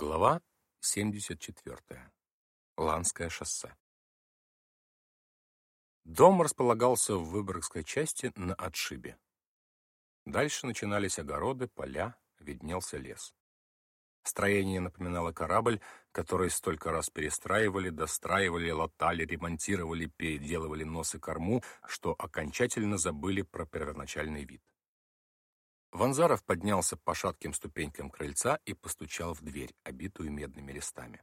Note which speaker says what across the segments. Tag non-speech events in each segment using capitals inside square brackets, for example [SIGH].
Speaker 1: Глава 74. Ланское шоссе. Дом располагался в Выборгской части на отшибе. Дальше начинались огороды, поля, виднелся лес. Строение напоминало корабль, который столько раз перестраивали, достраивали, латали, ремонтировали, переделывали нос и корму, что окончательно забыли про первоначальный вид. Ванзаров поднялся по шатким ступенькам крыльца и постучал в дверь, обитую медными листами.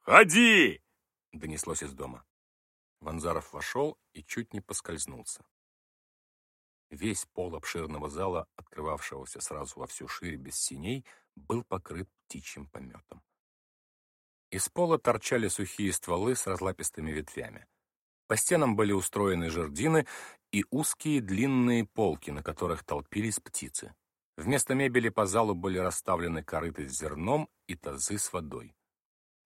Speaker 2: «Ходи!»
Speaker 1: — донеслось из дома. Ванзаров вошел и чуть не поскользнулся. Весь пол обширного зала, открывавшегося сразу во всю ширь без синей, был покрыт птичьим пометом. Из пола торчали сухие стволы с разлапистыми ветвями. По стенам были устроены жердины и узкие длинные полки, на которых толпились птицы. Вместо мебели по залу были расставлены корыты с зерном и тазы с водой.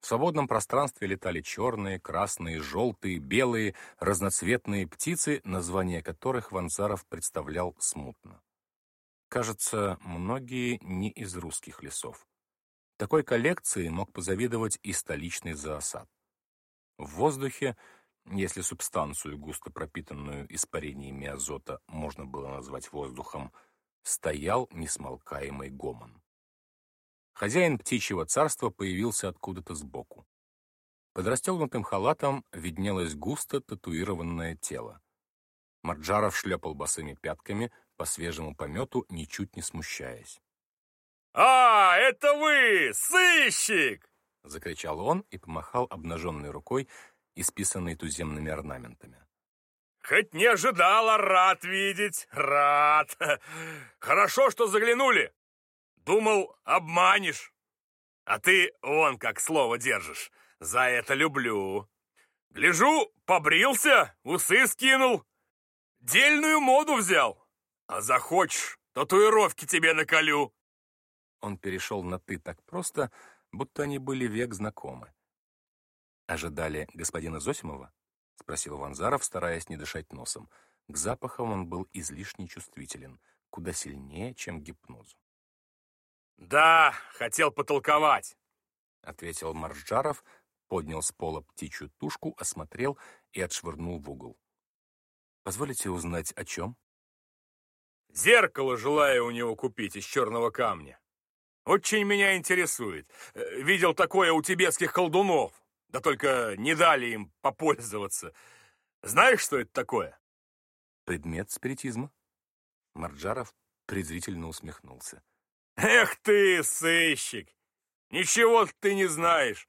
Speaker 1: В свободном пространстве летали черные, красные, желтые, белые, разноцветные птицы, названия которых Ванзаров представлял смутно. Кажется, многие не из русских лесов. Такой коллекции мог позавидовать и столичный зоосад. В воздухе если субстанцию, густо пропитанную испарениями азота, можно было назвать воздухом, стоял несмолкаемый гомон. Хозяин птичьего царства появился откуда-то сбоку. Под расстегнутым халатом виднелось густо татуированное тело. Марджаров шлепал босыми пятками по свежему помету, ничуть не смущаясь.
Speaker 2: «А, это вы, сыщик!»
Speaker 1: — закричал он и помахал обнаженной рукой, исписанный туземными орнаментами.
Speaker 2: «Хоть не ожидала, рад видеть, рад! [LAUGHS] Хорошо, что заглянули. Думал, обманешь. А ты вон как слово держишь. За это люблю. Гляжу, побрился, усы скинул. Дельную моду взял. А захочешь, татуировки тебе наколю».
Speaker 1: Он перешел на «ты» так просто, будто они были век знакомы. «Ожидали господина Зосимова?» — спросил Ванзаров, стараясь не дышать носом. К запахам он был излишне чувствителен, куда сильнее, чем к гипнозу.
Speaker 2: «Да, хотел потолковать», —
Speaker 1: ответил Маржаров, поднял с пола птичью тушку, осмотрел и отшвырнул в угол. «Позволите узнать, о чем?»
Speaker 2: «Зеркало желаю у него купить из черного камня. Очень меня интересует. Э, видел такое у тибетских колдунов. Да только не дали им попользоваться. Знаешь, что это такое?
Speaker 1: Предмет спиритизма. Марджаров презрительно усмехнулся.
Speaker 2: Эх ты, сыщик! Ничего ты не знаешь.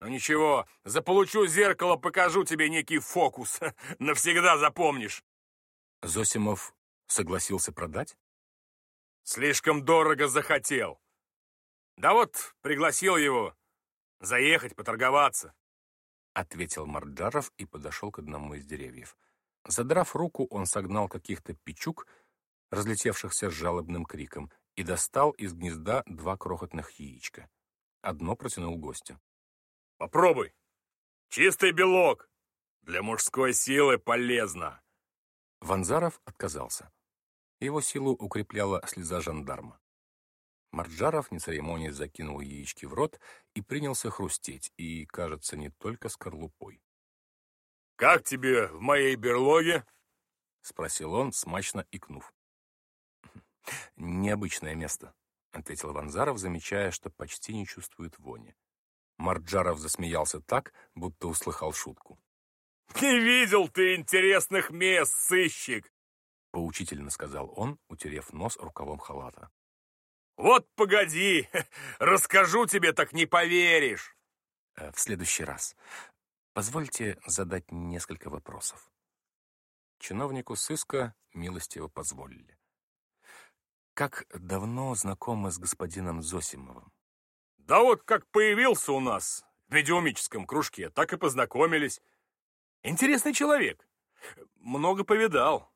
Speaker 2: Ну ничего, заполучу зеркало, покажу тебе некий фокус. [LAUGHS] Навсегда запомнишь.
Speaker 1: Зосимов согласился продать?
Speaker 2: Слишком дорого захотел. Да вот, пригласил его. Заехать, поторговаться.
Speaker 1: — ответил Марджаров и подошел к одному из деревьев. Задрав руку, он согнал каких-то печук, разлетевшихся с жалобным криком, и достал из гнезда два крохотных яичка. Одно протянул гостю.
Speaker 2: «Попробуй! Чистый белок! Для мужской силы полезно!»
Speaker 1: Ванзаров отказался. Его силу укрепляла слеза жандарма. Марджаров, не церемонясь, закинул яички в рот и принялся хрустеть, и, кажется, не только скорлупой.
Speaker 2: «Как тебе в моей берлоге?»
Speaker 1: — спросил он, смачно икнув. «Необычное место», — ответил Ванзаров, замечая, что почти не чувствует вони. Марджаров засмеялся так, будто услыхал шутку.
Speaker 2: «Не видел ты интересных мест, сыщик!»
Speaker 1: — поучительно сказал он, утерев нос рукавом халата.
Speaker 2: Вот погоди, [LAUGHS] расскажу тебе, так не поверишь.
Speaker 1: Э, в следующий раз. Позвольте задать несколько вопросов. Чиновнику сыска милостиво позволили. Как давно знакомы с господином Зосимовым?
Speaker 2: Да вот как появился у нас в медиумическом кружке, так и познакомились. Интересный человек. Много повидал.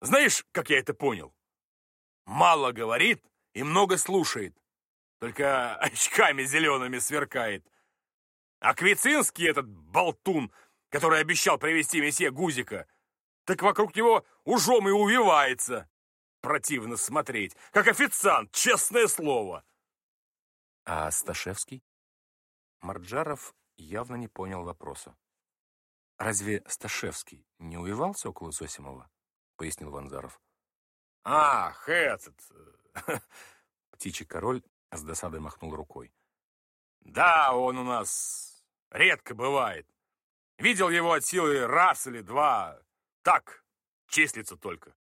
Speaker 2: Знаешь, как я это понял? Мало говорит, и много слушает. Только [LAUGHS] очками зелеными сверкает. А Квицинский этот болтун, который обещал привести месье Гузика, так вокруг него ужом и увивается. Противно смотреть, как официант, честное слово.
Speaker 1: А Сташевский? Марджаров явно не понял вопроса. «Разве Сташевский не увивался около Зосимова?» — пояснил Ванзаров.
Speaker 2: «Ах, этот...» [LAUGHS]
Speaker 1: Птичий король с досадой махнул рукой.
Speaker 2: «Да, он у нас редко бывает. Видел его от силы раз или два. Так, числится только.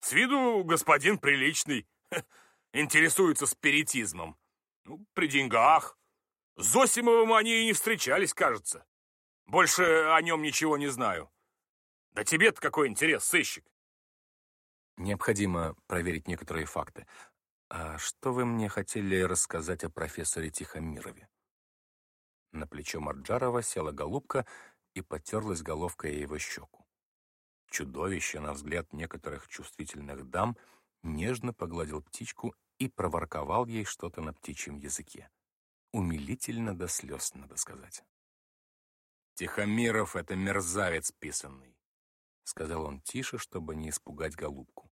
Speaker 2: С виду господин приличный, [LAUGHS] интересуется спиритизмом. Ну, при деньгах. С Зосимовым они и не встречались, кажется. Больше о нем ничего не знаю. Да тебе-то какой интерес, сыщик?
Speaker 1: Необходимо проверить некоторые факты. А что вы мне хотели рассказать о профессоре Тихомирове? На плечо Марджарова села голубка и потерлась головкой его щеку. Чудовище, на взгляд некоторых чувствительных дам, нежно погладил птичку и проворковал ей что-то на птичьем языке. Умилительно до слез, надо сказать.
Speaker 2: «Тихомиров — это мерзавец писанный», —
Speaker 1: сказал он тише, чтобы не испугать голубку.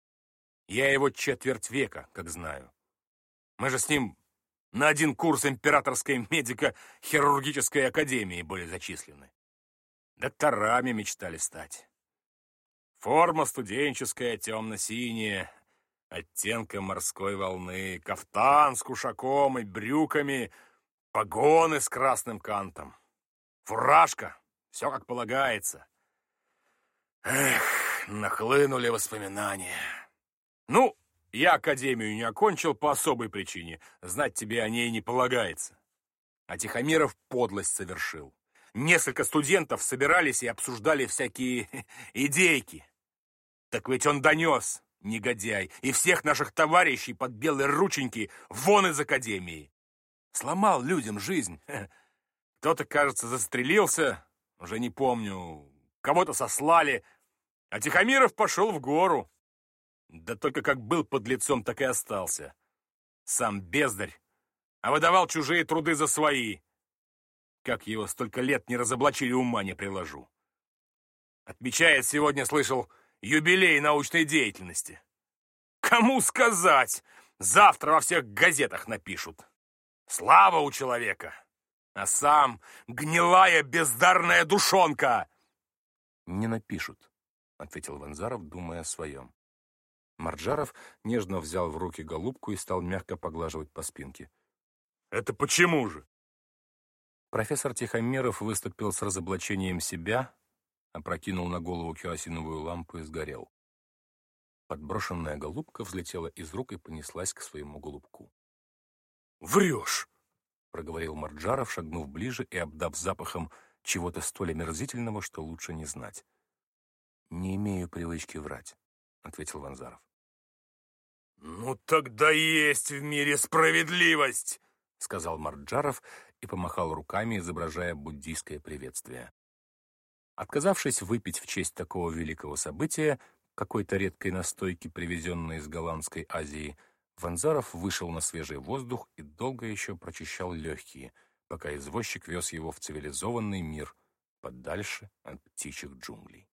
Speaker 2: «Я его четверть века, как знаю. Мы же с ним на один курс императорской медико-хирургической академии были зачислены. Докторами мечтали стать. Форма студенческая, темно-синяя, оттенка морской волны, кафтан с кушаком и брюками, погоны с красным кантом. Фуражка, все как полагается. Эх, нахлынули воспоминания. Ну, я академию не окончил по особой причине. Знать тебе о ней не полагается. А Тихомиров подлость совершил. Несколько студентов собирались и обсуждали всякие [LAUGHS] идейки. Так ведь он донес, негодяй, и всех наших товарищей под белые рученьки вон из академии. Сломал людям жизнь. [LAUGHS] Кто-то, кажется, застрелился, уже не помню, кого-то сослали, а Тихомиров пошел в гору. Да только как был под лицом, так и остался. Сам бездарь, а выдавал чужие труды за свои. Как его столько лет не разоблачили, ума не приложу. Отмечает сегодня, слышал, юбилей научной деятельности. Кому сказать? Завтра во всех газетах напишут. Слава у человека! а сам гнилая бездарная душонка!»
Speaker 1: «Не напишут», — ответил Ванзаров, думая о своем. Марджаров нежно взял в руки голубку и стал мягко поглаживать по спинке.
Speaker 2: «Это почему же?»
Speaker 1: Профессор Тихомиров выступил с разоблачением себя, опрокинул на голову керосиновую лампу и сгорел. Подброшенная голубка взлетела из рук и понеслась к своему голубку.
Speaker 2: «Врешь!»
Speaker 1: проговорил Марджаров, шагнув ближе и обдав запахом чего-то столь омерзительного, что лучше не знать. «Не имею привычки врать», — ответил Ванзаров.
Speaker 2: «Ну тогда есть в мире справедливость!»
Speaker 1: — сказал Марджаров и помахал руками, изображая буддийское приветствие. Отказавшись выпить в честь такого великого события, какой-то редкой настойки, привезенной из Голландской Азии, Ванзаров вышел на свежий воздух и долго еще прочищал легкие, пока извозчик вез его в цивилизованный мир, подальше от птичьих джунглей.